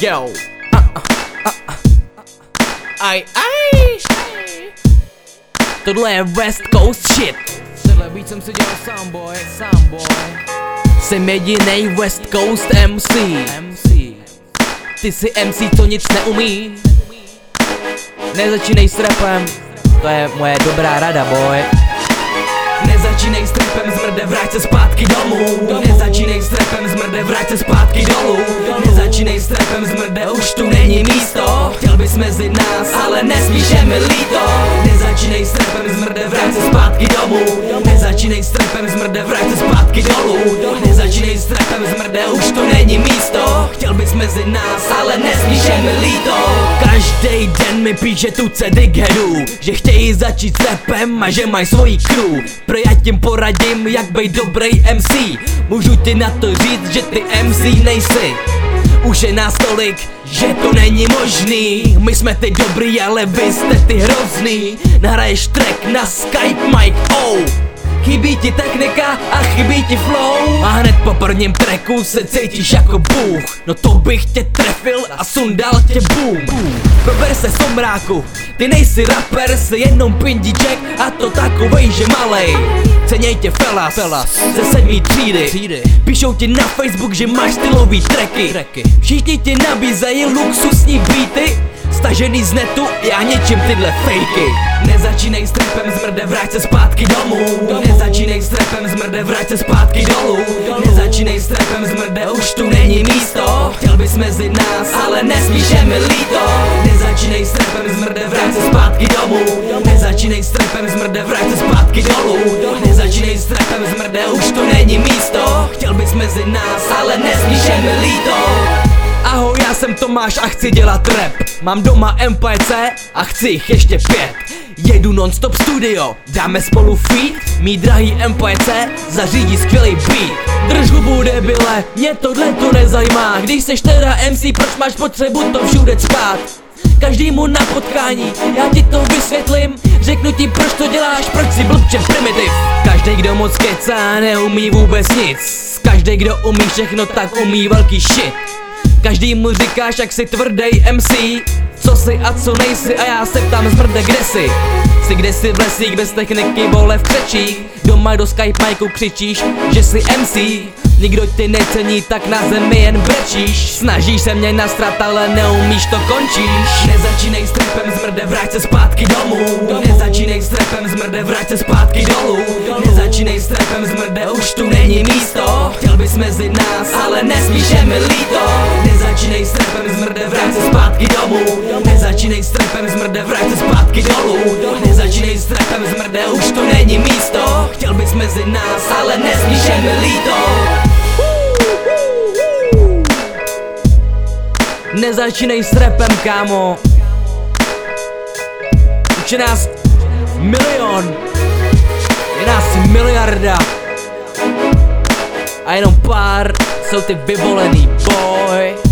Yo. Uh, uh, uh, uh. Aj, aj. Tohle je West Coast shit. Tenhle beat jsem si dělal sám boy, sám boy. Jsem jedinej West Coast MC. Ty jsi MC, to nic neumí. Nezačínej s rapem, to je moje dobrá rada boy. Nezačínej s trapem, zmrde, vrať se zpátky domů Nezačínej s zmrde, vrať se zpátky dolů. Nezačínej s trapem, zmrde, už tu není místo. Chtěl bys mezi nás, ale nesmíš, je mi líto. Nezačínej s trapem, zmrde, vrať se zpátky domů. Nezačínej s trapem, zmrde, vrať se zpátky dolů. Nezačínej s trapem, zmrde, už tu není místo Bys mezi nás, ale nesmíš, je mi líto. Každý den mi píše tu digheadů Že chtějí začít s rapem a že mají svoji crew. Pro já tím poradím, jak být dobrý MC Můžu ti na to říct, že ty MC nejsi. Už je nás tolik, že to není možný. My jsme ty dobrý, ale vy jste ty hrozný. Nahraješ track na Skype mic, oh. Chybí ti technika a chybí ti flow. A hned po prvním tracku se cítíš jako bůh. No to bych tě trefil a sundal tě boom. Prober se somráku, ty nejsi rapper, jsi jenom pindíček a to takovej, že malej. Ceněj tě felas, felas. Ze sedmý třídy. třídy. Píšou ti na Facebook, že máš stylový tracky, tracky. Všichni ti nabízejí luxusní beaty Stažený z netu, já něčím tyhle fejky Nezačínej s trapem, zmrde, vrať se zpátky domů. Nezačínej s trapem, zmrde, vrať se zpátky dolů. Nezačínej s trapem, zmrde, už tu není místo. Chtěl bys mezi nás, ale nesmíš, je mi líto. Nezačínej s trapem, zmrde, vrať se zpátky domů. Nezačínej s trapem, zmrde, vrať se zpátky dolů. Nezačínej s trapem, zmrde, už tu není místo. Chtěl bys mezi nás, ale nesmíš, je mi líto Ahoj, já jsem Tomáš a chci dělat rap. Mám doma MPC a chci jich ještě pět. Jedu non-stop studio, dáme spolu feed. Mý drahý MPC zařídí skvělý beat. Drž hubu debile, mě tohle to nezajímá. Když seš teda MC, proč máš potřebu to všude spát? Každýmu na potkání, já ti to vysvětlím. Řeknu ti proč to děláš, proč si blbče primitiv. Každý kdo moc kecá, neumí vůbec nic. Každý kdo umí všechno, tak umí velký shit Každý mu říkáš, jak jsi tvrdý MC Co jsi a co nejsi a já se ptám zmrde kde jsi? Jsi kde jsi v lesích bez techniky, vole v křečích? Doma do Skype majku křičíš, že jsi MC Nikdo tě necení, tak na zemi jen brečíš. Snažíš se mě nastrat, ale neumíš to končíš. Nezačínej s trapem, zmrde, vrať se zpátky domů. Nezačínej s trapem, zmrde, vrať se zpátky dolů. Nezačínej s trapem, zmrde, už tu není místo. Chtěl bys mezi nás, ale nesmíš, je mi líto s trapem, zmrde, vrať se zpátky dolů Nezačínej s trapem, zmrde, už tu není místo. Chtěl bys mezi nás, ale nesmíš, je mi líto. Nezačínej s rapem, kámo. Už je nás milion. Je nás miliarda. A jenom pár jsou ty vyvolený, boy